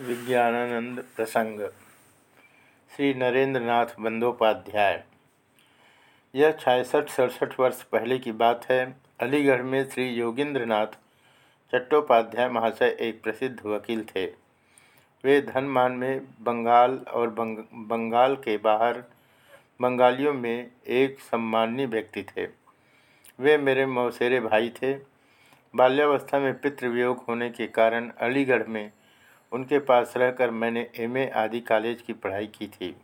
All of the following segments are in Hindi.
विज्ञानानंद प्रसंग। श्री नरेंद्रनाथ बंदोपाध्याय। यह छियासठ सड़सठ वर्ष पहले की बात है। अलीगढ़ में श्री योगेंद्रनाथ चट्टोपाध्याय महाशय एक प्रसिद्ध वकील थे। वे धनमान में बंगाल और बंग, बंगाल के बाहर बंगालियों में एक सम्माननीय व्यक्ति थे। वे मेरे मौसेरे भाई थे। बाल्यावस्था में पितृवियोग होने के कारण अलीगढ़ में उनके पास रहकर मैंने एमए आदि कॉलेज की पढ़ाई की थी।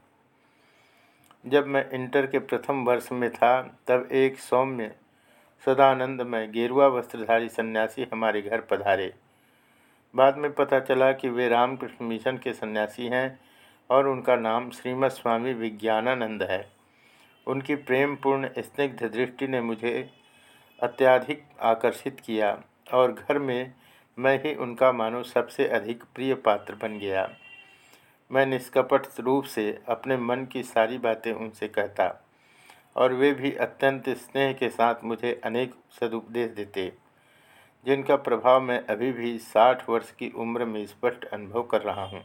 जब मैं इंटर के प्रथम वर्ष में था, तब एक सौम्य सदानंद में गेरुआ वस्त्रधारी सन्यासी हमारे घर पधारे। बाद में पता चला कि वे रामकृष्ण मिशन के सन्यासी हैं और उनका नाम श्रीमद स्वामी विज्ञानानंद है। उनकी प्रेमपूर्ण स्निग्ध दृष्टि ने मुझे अत्याधिक आकर्षित किया और घर में मैं ही उनका मानो सबसे अधिक प्रिय पात्र बन गया। मैं निष्कपट रूप से अपने मन की सारी बातें उनसे कहता और वे भी अत्यंत स्नेह के साथ मुझे अनेक सदुपदेश देते, जिनका प्रभाव मैं अभी भी साठ वर्ष की उम्र में स्पष्ट अनुभव कर रहा हूँ।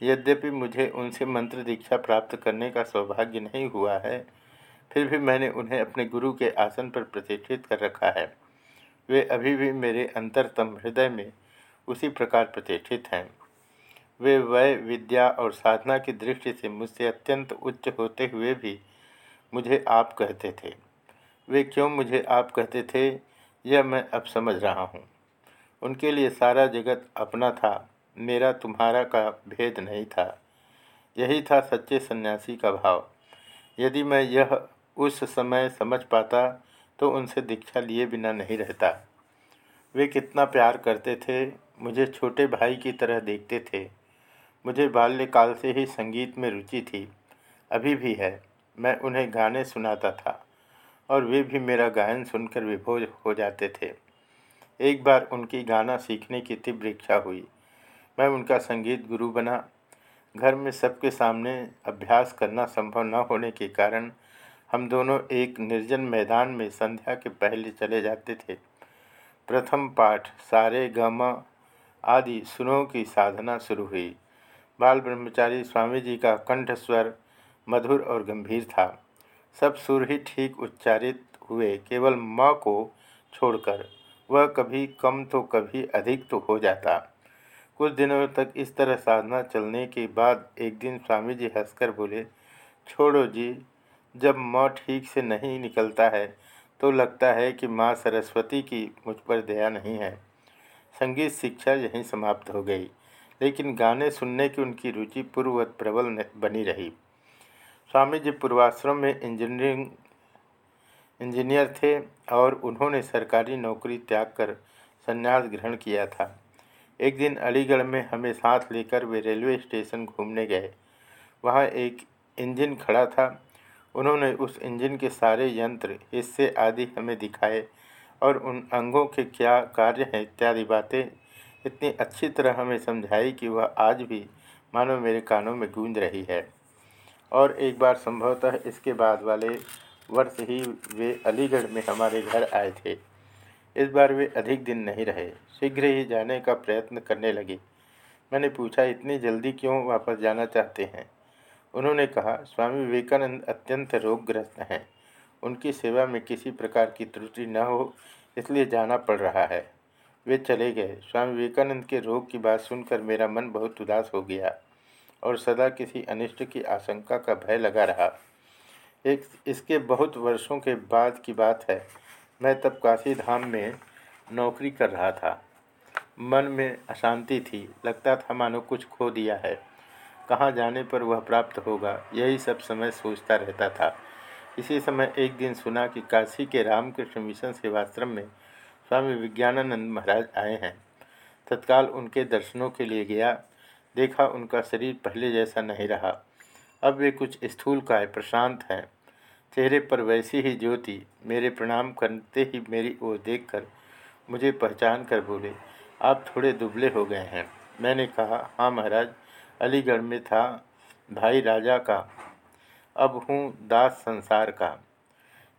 यद्यपि मुझे उनसे मंत्र दीक्षा प्राप्त करने का सौभाग्य नहीं हुआ है, फिर भी मैंने उन्हें अपने गुरु के आसन पर प्रतिष्ठित कर रखा है। वे अभी भी मेरे अंतरतम हृदय में उसी प्रकार प्रतिष्ठित हैं। वे वय, विद्या और साधना की दृष्टि से मुझसे अत्यंत उच्च होते हुए भी मुझे आप कहते थे। वे क्यों मुझे आप कहते थे, यह मैं अब समझ रहा हूँ। उनके लिए सारा जगत अपना था, मेरा तुम्हारा का भेद नहीं था। यही था सच्चे सन्यासी का भाव। यदि मैं यह उस समय समझ पाता तो उनसे दीक्षा लिए बिना नहीं रहता। वे कितना प्यार करते थे, मुझे छोटे भाई की तरह देखते थे। मुझे बाल्यकाल से ही संगीत में रुचि थी। अभी भी है, मैं उन्हें गाने सुनाता था, और वे भी मेरा गायन सुनकर विभोज हो जाते थे। एक बार उनकी गाना सीखने की तीव्र इच्छा हुई। मैं उनका संगीत गुरु बना। घर में सबके सामने अभ्यास करना संभव न होने के कारण हम दोनों एक निर्जन मैदान में संध्या के पहले चले जाते थे। प्रथम पाठ, सारे गम आदि सुनों की साधना शुरू हुई। बाल ब्रह्मचारी स्वामी जी का कंठ स्वर मधुर और गंभीर था। सब सुर ही ठीक उच्चारित हुए, केवल म को छोड़कर। वह कभी कम तो कभी अधिक तो हो जाता। कुछ दिनों तक इस तरह साधना चलने के बाद एक दिन स्वामी जी हंसकर बोले, छोड़ो जी जब माँ ठीक से नहीं निकलता है तो लगता है कि माँ सरस्वती की मुझ पर दया नहीं है। संगीत शिक्षा यहीं समाप्त हो गई, लेकिन गाने सुनने की उनकी रुचि पूर्ववत प्रबल बनी रही। स्वामी जी पूर्वाश्रम में इंजीनियरिंग, इंजीनियर थे और उन्होंने सरकारी नौकरी त्याग कर संन्यास ग्रहण किया था। एक दिन अलीगढ़ में हमें साथ लेकर वे रेलवे स्टेशन घूमने गए। वहाँ एक इंजन खड़ा था उन्होंने उस इंजन के सारे यंत्र, हिस्से आदि हमें दिखाए और उन अंगों के क्या कार्य हैं इत्यादि बातें इतनी अच्छी तरह हमें समझाई कि वह आज भी मानो मेरे कानों में गूंज रही है। और एक बार संभवतः इसके बाद वाले वर्ष ही वे अलीगढ़ में हमारे घर आए थे। इस बार वे अधिक दिन नहीं रहे। शीघ्र ही जाने का प्रयत्न करने लगे। मैंने पूछा, इतनी जल्दी क्यों वापस जाना चाहते हैं? उन्होंने कहा, स्वामी विवेकानंद अत्यंत रोगग्रस्त हैं। उनकी सेवा में किसी प्रकार की त्रुटि न हो, इसलिए जाना पड़ रहा है। वे चले गए। स्वामी विवेकानंद के रोग की बात सुनकर मेरा मन बहुत उदास हो गया और सदा किसी अनिष्ट की आशंका का भय लगा रहा। एक, इसके बहुत वर्षों के बाद की बात है। मैं तब काशी धाम में नौकरी कर रहा था। मन में अशांति थी। लगता था मानो कुछ खो दिया है। कहाँ जाने पर वह प्राप्त होगा, यही सब समय सोचता रहता था। इसी समय एक दिन सुना कि काशी के रामकृष्ण मिशन सेवाश्रम में स्वामी विज्ञानानंद महाराज आए हैं। तत्काल उनके दर्शनों के लिए गया। देखा उनका शरीर पहले जैसा नहीं रहा। अब वे कुछ स्थूल का प्रशांत हैं। चेहरे पर वैसी ही ज्योति, मेरे प्रणाम करते ही मेरी ओर देखकर मुझे पहचान कर बोले, आप थोड़े दुबले हो गए हैं। मैंने कहा हाँ महाराज अलीगढ़ में था भाई राजा का। अब हूँ दास संसार का।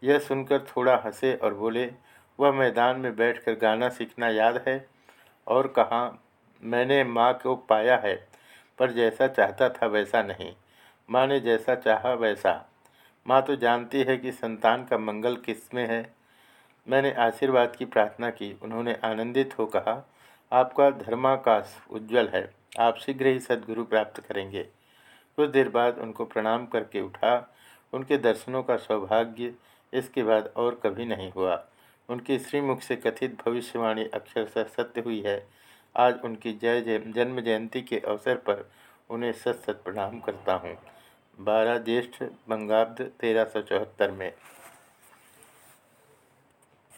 यह सुनकर थोड़ा हंसे और बोले, वह मैदान में बैठकर गाना सीखना याद है? और कहा? मैंने माँ को पाया है, पर जैसा चाहता था वैसा नहीं। माँ ने जैसा चाहा वैसा। माँ तो जानती है कि संतान का मंगल किसमें है। मैंने आशीर्वाद की प्रार्थना की। उन्होंने आनंदित हो कहा, आपका धर्माकाश उज्जवल है। आप शीघ्र ही सदगुरु प्राप्त करेंगे। कुछ देर बाद उनको प्रणाम करके उठा। उनके दर्शनों का सौभाग्य इसके बाद और कभी नहीं हुआ। उनकी श्रीमुख से कथित भविष्यवाणी अक्षरशः सत्य हुई है। आज उनकी जय जय, जन्म जयंती के अवसर पर उन्हें सत सत प्रणाम करता हूँ। बारह ज्येष्ठ, बंगाब्द, तेरह सौ चौहत्तर में।